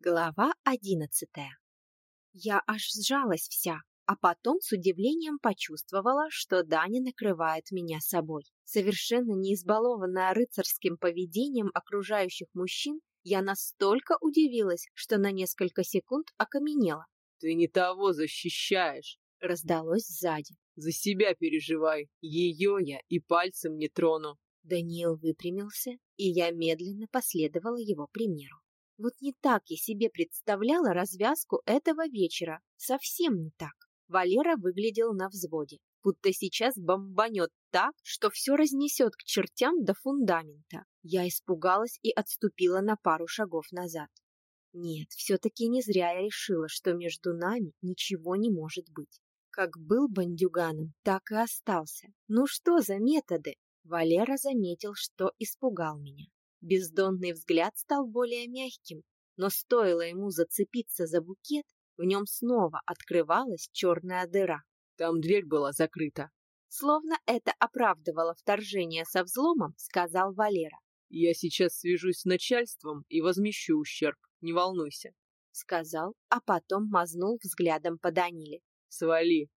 Глава одиннадцатая. Я аж сжалась вся, а потом с удивлением почувствовала, что Даня накрывает меня собой. Совершенно не избалованная рыцарским поведением окружающих мужчин, я настолько удивилась, что на несколько секунд окаменела. «Ты не того защищаешь!» — раздалось сзади. «За себя переживай, ее я и пальцем не трону!» Даниил выпрямился, и я медленно последовала его примеру. Вот не так я себе представляла развязку этого вечера. Совсем не так. Валера выглядел на взводе, будто сейчас бомбанет так, что все разнесет к чертям до фундамента. Я испугалась и отступила на пару шагов назад. Нет, все-таки не зря я решила, что между нами ничего не может быть. Как был бандюганом, так и остался. Ну что за методы? Валера заметил, что испугал меня. Бездонный взгляд стал более мягким, но стоило ему зацепиться за букет, в нем снова открывалась черная дыра. Там дверь была закрыта. Словно это оправдывало вторжение со взломом, сказал Валера. Я сейчас свяжусь с начальством и возмещу ущерб, не волнуйся. Сказал, а потом мазнул взглядом по Даниле. Свали.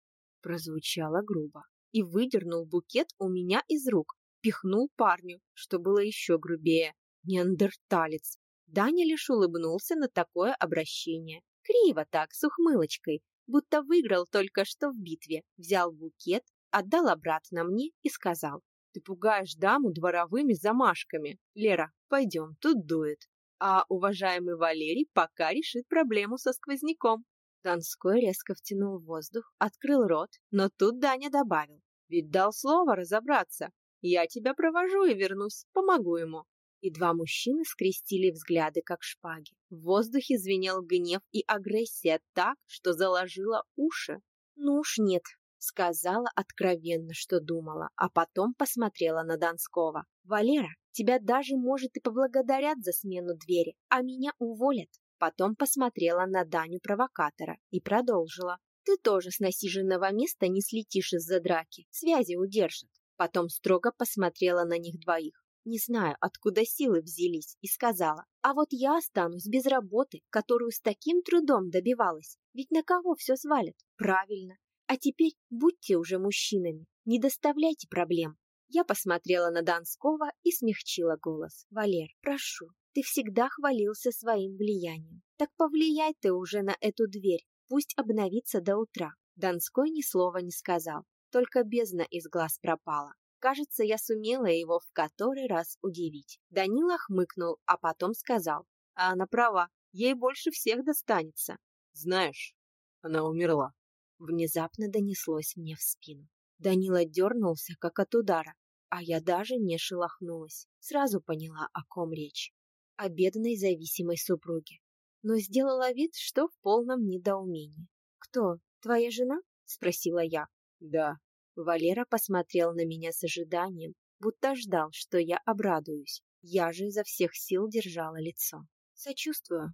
Прозвучало грубо. И выдернул букет у меня из рук, пихнул парню, что было еще грубее. Неандерталец. Даня лишь улыбнулся на такое обращение. Криво так, с ухмылочкой, будто выиграл только что в битве. Взял букет, отдал обратно мне и сказал. Ты пугаешь даму дворовыми замашками. Лера, пойдем, тут дует. А уважаемый Валерий пока решит проблему со сквозняком. Донской резко втянул воздух, открыл рот, но тут Даня добавил. Ведь дал слово разобраться. Я тебя провожу и вернусь, помогу ему. И два мужчины скрестили взгляды, как шпаги. В воздухе звенел гнев и агрессия так, что заложила уши. Ну уж нет, сказала откровенно, что думала, а потом посмотрела на Донского. «Валера, тебя даже, может, и поблагодарят за смену двери, а меня уволят». Потом посмотрела на Даню-провокатора и продолжила. «Ты тоже с насиженного места не слетишь из-за драки, связи удержат. Потом строго посмотрела на них двоих. Не знаю, откуда силы взялись, и сказала, а вот я останусь без работы, которую с таким трудом добивалась. Ведь на кого все свалят? Правильно. А теперь будьте уже мужчинами, не доставляйте проблем. Я посмотрела на Донского и смягчила голос. «Валер, прошу, ты всегда хвалился своим влиянием. Так повлияй ты уже на эту дверь, пусть обновится до утра». Донской ни слова не сказал, только бездна из глаз пропала. Кажется, я сумела его в который раз удивить. Данила хмыкнул, а потом сказал. А она права, ей больше всех достанется. Знаешь, она умерла. Внезапно донеслось мне в спину. Данила дернулся, как от удара, а я даже не шелохнулась. Сразу поняла, о ком речь. О бедной зависимой супруге. Но сделала вид, что в полном недоумении. «Кто? Твоя жена?» — спросила я. Да. Валера посмотрел на меня с ожиданием, будто ждал, что я обрадуюсь. Я же изо всех сил держала лицо. Сочувствую.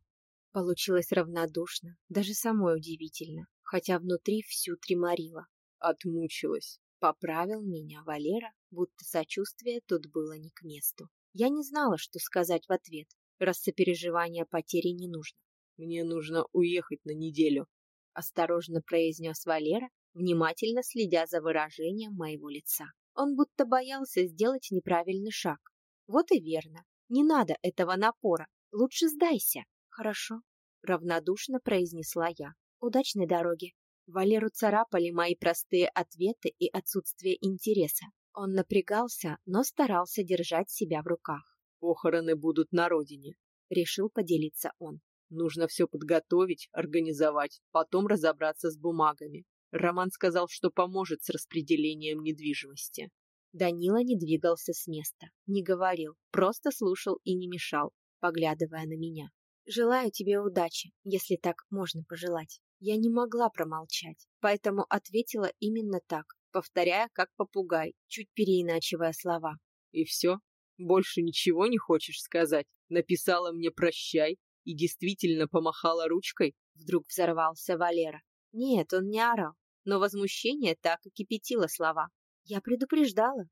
Получилось равнодушно, даже самой удивительно, хотя внутри всю треморило. Отмучилась. Поправил меня Валера, будто сочувствие тут было не к месту. Я не знала, что сказать в ответ, раз сопереживания потери не нужно. «Мне нужно уехать на неделю», — осторожно произнес Валера, внимательно следя за выражением моего лица. Он будто боялся сделать неправильный шаг. Вот и верно. Не надо этого напора. Лучше сдайся. Хорошо, равнодушно произнесла я. Удачной дороги. Валеру царапали мои простые ответы и отсутствие интереса. Он напрягался, но старался держать себя в руках. Похороны будут на родине, решил поделиться он. Нужно все подготовить, организовать, потом разобраться с бумагами. Роман сказал, что поможет с распределением недвижимости. Данила не двигался с места, не говорил, просто слушал и не мешал, поглядывая на меня. «Желаю тебе удачи, если так можно пожелать». Я не могла промолчать, поэтому ответила именно так, повторяя как попугай, чуть переиначивая слова. «И все? Больше ничего не хочешь сказать? Написала мне «прощай» и действительно помахала ручкой?» Вдруг взорвался Валера. Нет, он не орал, но возмущение так и кипятило слова. Я предупреждала.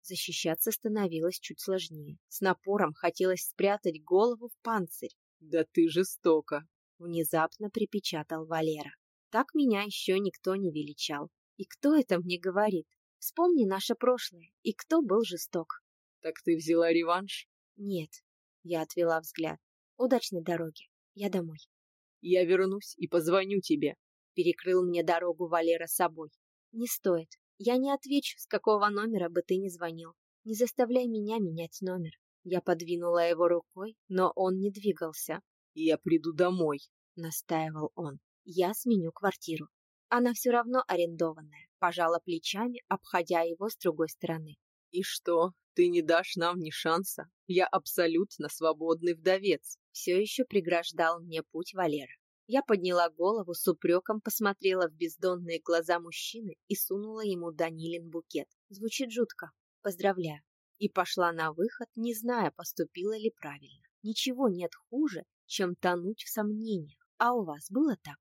Защищаться становилось чуть сложнее. С напором хотелось спрятать голову в панцирь. Да ты жестоко, внезапно припечатал Валера. Так меня еще никто не величал. И кто это мне говорит? Вспомни наше прошлое, и кто был жесток. Так ты взяла реванш? Нет. Я отвела взгляд. Удачной дороги. Я домой. Я вернусь и позвоню тебе. Перекрыл мне дорогу Валера собой. Не стоит. Я не отвечу, с какого номера бы ты ни звонил. Не заставляй меня менять номер. Я подвинула его рукой, но он не двигался. «Я приду домой», — настаивал он. «Я сменю квартиру. Она все равно арендованная», — пожала плечами, обходя его с другой стороны. «И что, ты не дашь нам ни шанса? Я абсолютно свободный вдовец», — все еще преграждал мне путь Валера. Я подняла голову, с упреком посмотрела в бездонные глаза мужчины и сунула ему Данилин букет. Звучит жутко. Поздравляю и пошла на выход, не зная, поступила ли правильно. Ничего нет хуже, чем тонуть в сомнениях. А у вас было так?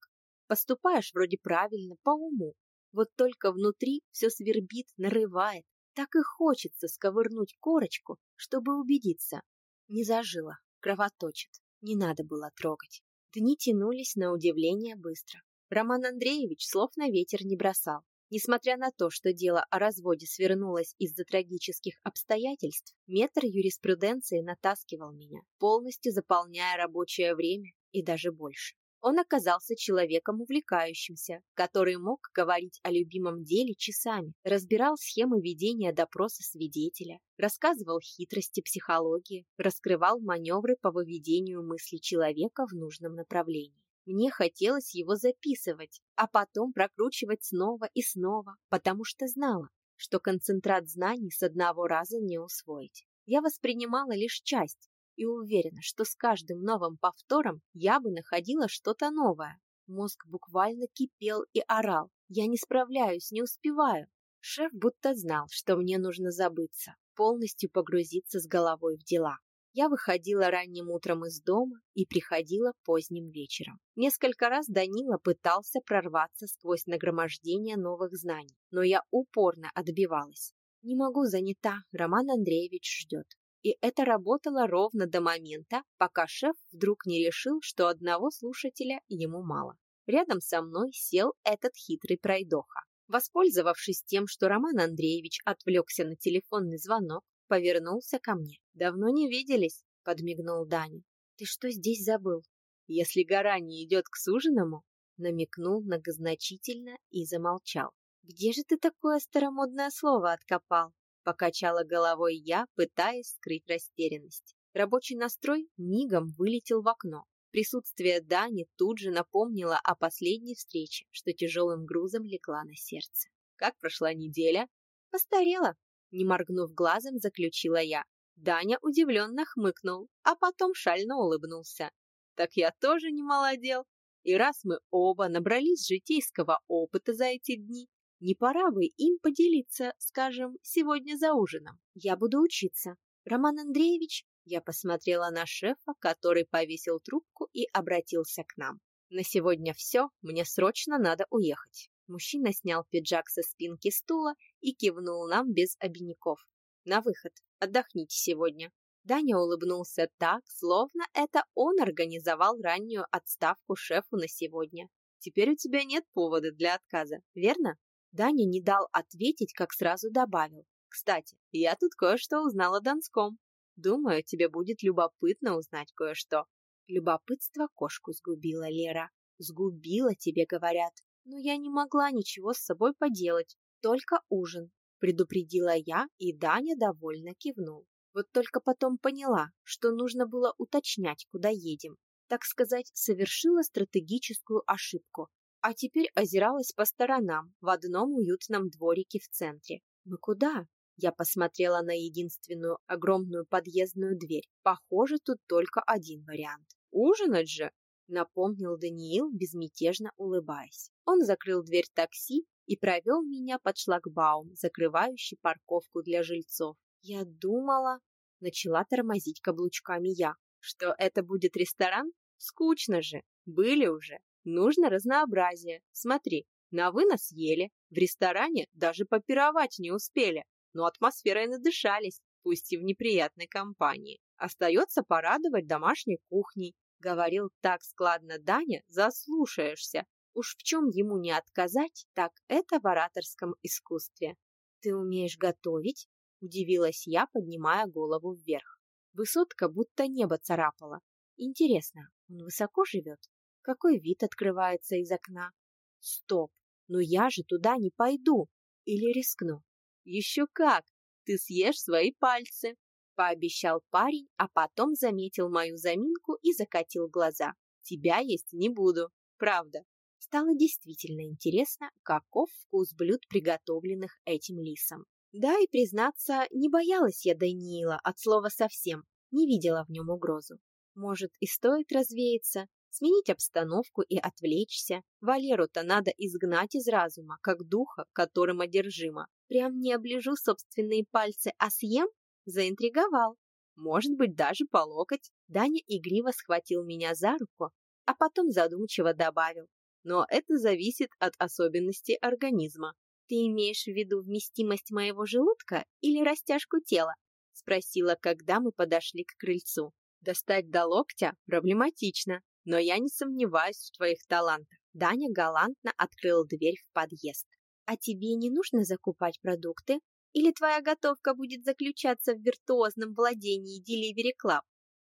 Поступаешь вроде правильно, по уму. Вот только внутри все свербит, нарывает. Так и хочется сковырнуть корочку, чтобы убедиться. Не зажила, кровоточит. Не надо было трогать. Дни тянулись на удивление быстро. Роман Андреевич слов на ветер не бросал. Несмотря на то, что дело о разводе свернулось из-за трагических обстоятельств, метр юриспруденции натаскивал меня, полностью заполняя рабочее время и даже больше. Он оказался человеком увлекающимся, который мог говорить о любимом деле часами, разбирал схемы ведения допроса свидетеля, рассказывал хитрости психологии, раскрывал маневры по выведению мысли человека в нужном направлении. Мне хотелось его записывать, а потом прокручивать снова и снова, потому что знала, что концентрат знаний с одного раза не усвоить. Я воспринимала лишь часть и уверена, что с каждым новым повтором я бы находила что-то новое. Мозг буквально кипел и орал. Я не справляюсь, не успеваю. Шеф будто знал, что мне нужно забыться, полностью погрузиться с головой в дела. Я выходила ранним утром из дома и приходила поздним вечером. Несколько раз Данила пытался прорваться сквозь нагромождение новых знаний, но я упорно отбивалась. Не могу, занята, Роман Андреевич ждет. И это работало ровно до момента, пока шеф вдруг не решил, что одного слушателя ему мало. Рядом со мной сел этот хитрый пройдоха. Воспользовавшись тем, что Роман Андреевич отвлекся на телефонный звонок, повернулся ко мне. «Давно не виделись», — подмигнул Даня. «Ты что здесь забыл?» «Если гора не идет к суженому», — намекнул многозначительно и замолчал. «Где же ты такое старомодное слово откопал?» Покачала головой я, пытаясь скрыть растерянность. Рабочий настрой мигом вылетел в окно. Присутствие Дани тут же напомнило о последней встрече, что тяжелым грузом легла на сердце. «Как прошла неделя?» «Постарела», не моргнув глазом, заключила я. Даня удивленно хмыкнул, а потом шально улыбнулся. Так я тоже не молодел. И раз мы оба набрались житейского опыта за эти дни, не пора бы им поделиться, скажем, сегодня за ужином? Я буду учиться. Роман Андреевич, я посмотрела на шефа, который повесил трубку и обратился к нам. На сегодня все, мне срочно надо уехать. Мужчина снял пиджак со спинки стула и кивнул нам без обиняков. «На выход. Отдохните сегодня». Даня улыбнулся так, словно это он организовал раннюю отставку шефу на сегодня. «Теперь у тебя нет повода для отказа, верно?» Даня не дал ответить, как сразу добавил. «Кстати, я тут кое-что узнала о Донском. Думаю, тебе будет любопытно узнать кое-что». Любопытство кошку сгубила Лера. «Сгубила тебе, говорят но я не могла ничего с собой поделать, только ужин, предупредила я, и Даня довольно кивнул. Вот только потом поняла, что нужно было уточнять, куда едем. Так сказать, совершила стратегическую ошибку, а теперь озиралась по сторонам в одном уютном дворике в центре. «Мы куда?» Я посмотрела на единственную огромную подъездную дверь. Похоже, тут только один вариант. «Ужинать же!» напомнил Даниил, безмятежно улыбаясь. Он закрыл дверь такси и провел меня под шлагбаум, закрывающий парковку для жильцов. Я думала, начала тормозить каблучками я, что это будет ресторан? Скучно же, были уже. Нужно разнообразие. Смотри, на вынос ели, в ресторане даже попировать не успели, но атмосферой надышались, пусть и в неприятной компании. Остается порадовать домашней кухней, Говорил так складно Даня, заслушаешься. Уж в чем ему не отказать, так это в ораторском искусстве. Ты умеешь готовить? Удивилась я, поднимая голову вверх. Высотка будто небо царапала. Интересно, он высоко живет? Какой вид открывается из окна? Стоп, но я же туда не пойду. Или рискну? Еще как! Ты съешь свои пальцы, пообещал парень, а потом заметил мою заминку и закатил глаза. Тебя есть не буду, правда. Стало действительно интересно, каков вкус блюд, приготовленных этим лисом. Да, и признаться, не боялась я Даниила от слова совсем, не видела в нем угрозу. Может, и стоит развеяться, сменить обстановку и отвлечься. Валеру-то надо изгнать из разума, как духа, которым одержима. Прям не оближу собственные пальцы, а съем? Заинтриговал. Может быть, даже по локоть. Даня игриво схватил меня за руку, а потом задумчиво добавил. Но это зависит от особенностей организма. Ты имеешь в виду вместимость моего желудка или растяжку тела? Спросила, когда мы подошли к крыльцу. Достать до локтя проблематично, но я не сомневаюсь в твоих талантах. Даня галантно открыл дверь в подъезд. А тебе не нужно закупать продукты? Или твоя готовка будет заключаться в виртуозном владении Delivery Club?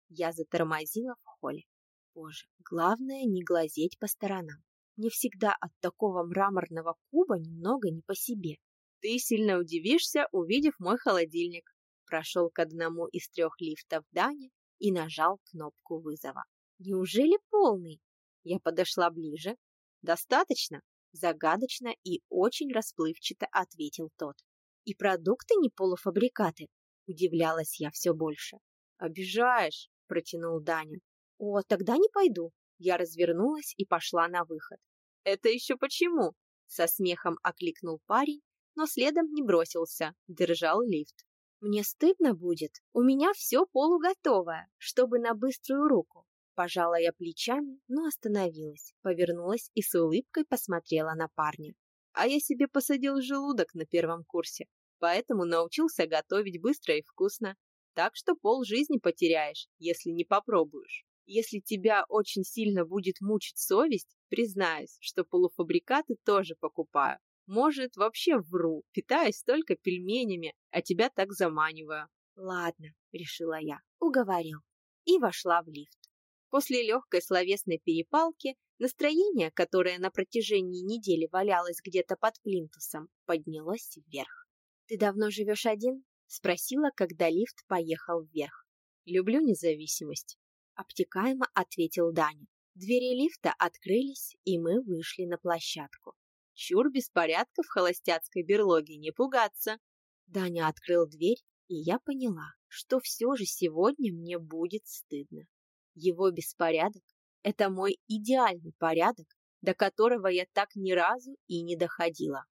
Я затормозила в холле. Боже, главное не глазеть по сторонам. Мне всегда от такого мраморного куба немного не по себе. Ты сильно удивишься, увидев мой холодильник. Прошел к одному из трех лифтов Дани и нажал кнопку вызова. Неужели полный? Я подошла ближе. Достаточно? Загадочно и очень расплывчато ответил тот. И продукты не полуфабрикаты? Удивлялась я все больше. Обижаешь, протянул Даня. О, тогда не пойду. Я развернулась и пошла на выход. «Это еще почему?» Со смехом окликнул парень, но следом не бросился, держал лифт. «Мне стыдно будет. У меня все полуготовое, чтобы на быструю руку». Пожала я плечами, но остановилась, повернулась и с улыбкой посмотрела на парня. «А я себе посадил желудок на первом курсе, поэтому научился готовить быстро и вкусно. Так что пол жизни потеряешь, если не попробуешь». Если тебя очень сильно будет мучить совесть, признаюсь, что полуфабрикаты тоже покупаю. Может, вообще вру, питаюсь только пельменями, а тебя так заманиваю. Ладно, решила я, уговорил. И вошла в лифт. После легкой словесной перепалки настроение, которое на протяжении недели валялось где-то под плинтусом, поднялось вверх. «Ты давно живешь один?» — спросила, когда лифт поехал вверх. «Люблю независимость», обтекаемо ответил Даня. Двери лифта открылись, и мы вышли на площадку. Чур беспорядка в холостяцкой берлоге, не пугаться. Даня открыл дверь, и я поняла, что все же сегодня мне будет стыдно. Его беспорядок — это мой идеальный порядок, до которого я так ни разу и не доходила.